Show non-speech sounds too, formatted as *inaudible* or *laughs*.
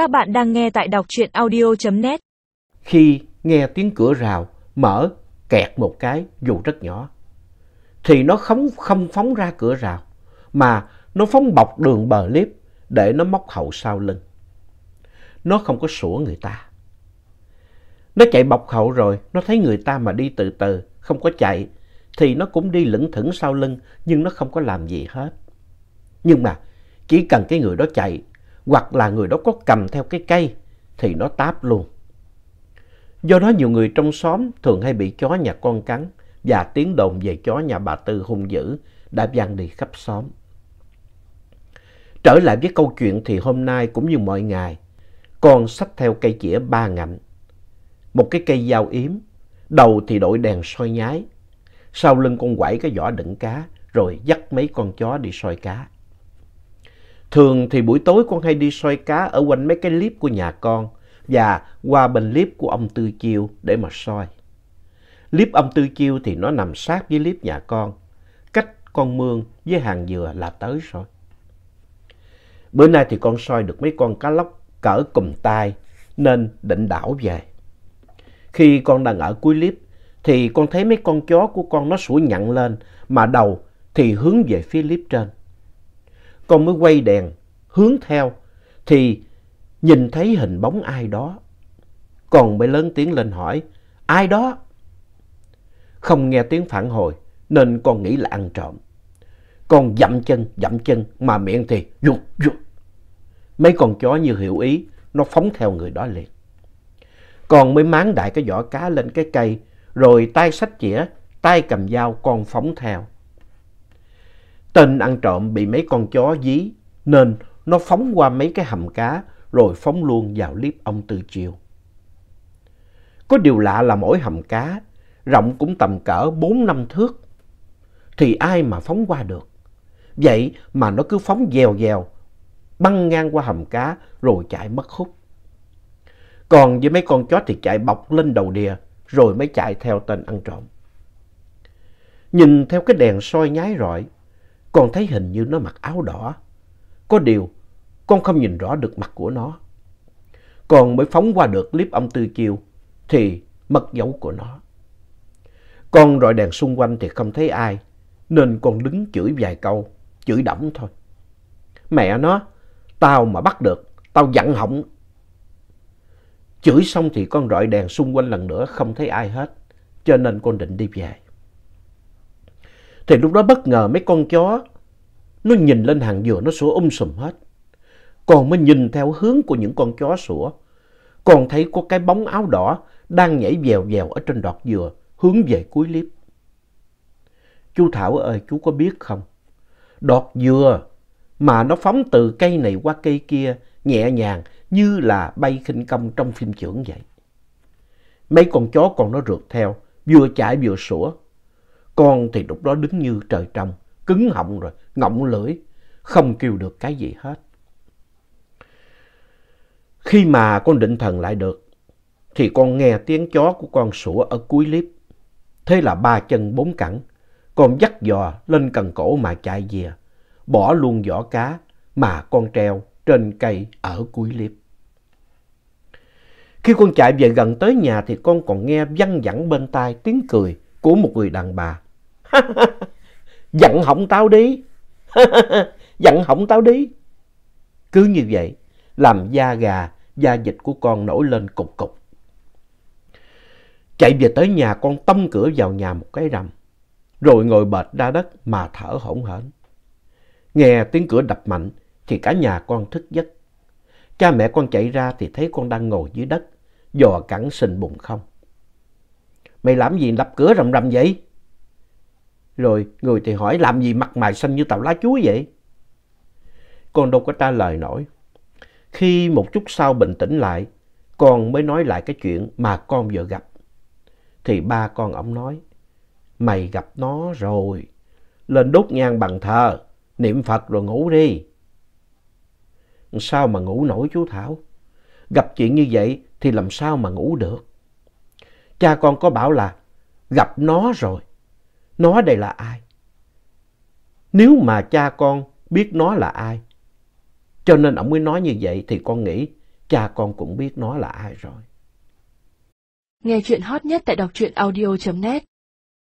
Các bạn đang nghe tại đọc truyện audio.net. Khi nghe tiếng cửa rào mở kẹt một cái dù rất nhỏ, thì nó không, không phóng ra cửa rào, mà nó phóng bọc đường bờ liếp để nó móc hậu sau lưng. Nó không có sủa người ta. Nó chạy bọc hậu rồi, nó thấy người ta mà đi từ từ, không có chạy, thì nó cũng đi lững thững sau lưng, nhưng nó không có làm gì hết. Nhưng mà chỉ cần cái người đó chạy, hoặc là người đó có cầm theo cái cây, thì nó táp luôn. Do đó nhiều người trong xóm thường hay bị chó nhà con cắn và tiếng đồn về chó nhà bà Tư hung dữ đã vang đi khắp xóm. Trở lại với câu chuyện thì hôm nay cũng như mọi ngày, con xách theo cây chĩa ba ngạnh. Một cái cây dao yếm, đầu thì đội đèn soi nhái, sau lưng con quẩy cái vỏ đựng cá, rồi dắt mấy con chó đi soi cá. Thường thì buổi tối con hay đi soi cá ở quanh mấy cái liếp của nhà con và qua bên liếp của ông Tư Chiêu để mà soi. Liếp ông Tư Chiêu thì nó nằm sát với liếp nhà con, cách con mương với hàng dừa là tới rồi. Bữa nay thì con soi được mấy con cá lóc cỡ cùm tay nên định đảo về. Khi con đang ở cuối liếp thì con thấy mấy con chó của con nó sủa nhặn lên mà đầu thì hướng về phía liếp trên. Con mới quay đèn hướng theo thì nhìn thấy hình bóng ai đó. Con mới lớn tiếng lên hỏi, ai đó? Không nghe tiếng phản hồi nên con nghĩ là ăn trộm. Con dậm chân, dậm chân mà miệng thì rụt rụt. Mấy con chó như hiểu ý, nó phóng theo người đó liền. Con mới máng đại cái vỏ cá lên cái cây, rồi tay xách chĩa, tay cầm dao con phóng theo. Tên ăn trộm bị mấy con chó dí nên nó phóng qua mấy cái hầm cá rồi phóng luôn vào liếp ông Tư Chiêu. Có điều lạ là mỗi hầm cá rộng cũng tầm cỡ 4 năm thước thì ai mà phóng qua được. Vậy mà nó cứ phóng dèo dèo băng ngang qua hầm cá rồi chạy mất hút. Còn với mấy con chó thì chạy bọc lên đầu đìa rồi mới chạy theo tên ăn trộm. Nhìn theo cái đèn soi nhái rọi, con thấy hình như nó mặc áo đỏ. Có điều, con không nhìn rõ được mặt của nó. Con mới phóng qua được clip ông Tư Chiêu thì mất dấu của nó. Con rọi đèn xung quanh thì không thấy ai, nên con đứng chửi vài câu, chửi đẫm thôi. Mẹ nó, tao mà bắt được, tao dặn họng. Chửi xong thì con rọi đèn xung quanh lần nữa không thấy ai hết, cho nên con định đi về. Thì lúc đó bất ngờ mấy con chó, nó nhìn lên hàng dừa nó sủa um sùm hết. Còn mới nhìn theo hướng của những con chó sủa, còn thấy có cái bóng áo đỏ đang nhảy vèo vèo ở trên đọt dừa, hướng về cuối clip. Chú Thảo ơi, chú có biết không? Đọt dừa mà nó phóng từ cây này qua cây kia nhẹ nhàng như là bay khinh công trong phim trưởng vậy. Mấy con chó còn nó rượt theo, vừa chạy vừa sủa. Con thì lúc đó đứng như trời trồng, cứng họng rồi, ngọng lưỡi, không kêu được cái gì hết. Khi mà con định thần lại được, thì con nghe tiếng chó của con sủa ở cuối liếp Thế là ba chân bốn cẳng, con dắt dò lên cần cổ mà chạy về, bỏ luôn vỏ cá mà con treo trên cây ở cuối liếp Khi con chạy về gần tới nhà thì con còn nghe văng vẳng bên tai tiếng cười của một người đàn bà. *laughs* Dặn hỏng tao đi. *laughs* Dặn hỏng tao đi. Cứ như vậy, làm da gà, da dịch của con nổi lên cục cục. Chạy về tới nhà con tông cửa vào nhà một cái rầm, rồi ngồi bệt ra đất mà thở hổn hển. Nghe tiếng cửa đập mạnh thì cả nhà con thức giấc. Cha mẹ con chạy ra thì thấy con đang ngồi dưới đất, dò cẳng sình bụng không. Mày làm gì đập cửa rầm rầm vậy? Rồi người thì hỏi làm gì mặt mày xanh như tàu lá chuối vậy? Con đâu có trả lời nổi. Khi một chút sau bình tĩnh lại, con mới nói lại cái chuyện mà con vừa gặp. Thì ba con ổng nói, mày gặp nó rồi, lên đốt nhang bằng thờ, niệm Phật rồi ngủ đi. Sao mà ngủ nổi chú Thảo? Gặp chuyện như vậy thì làm sao mà ngủ được? Cha con có bảo là gặp nó rồi. Nó đây là ai? Nếu mà cha con biết nó là ai, cho nên ông mới nói như vậy thì con nghĩ cha con cũng biết nó là ai rồi. Nghe chuyện hot nhất tại đọc truyện audio.net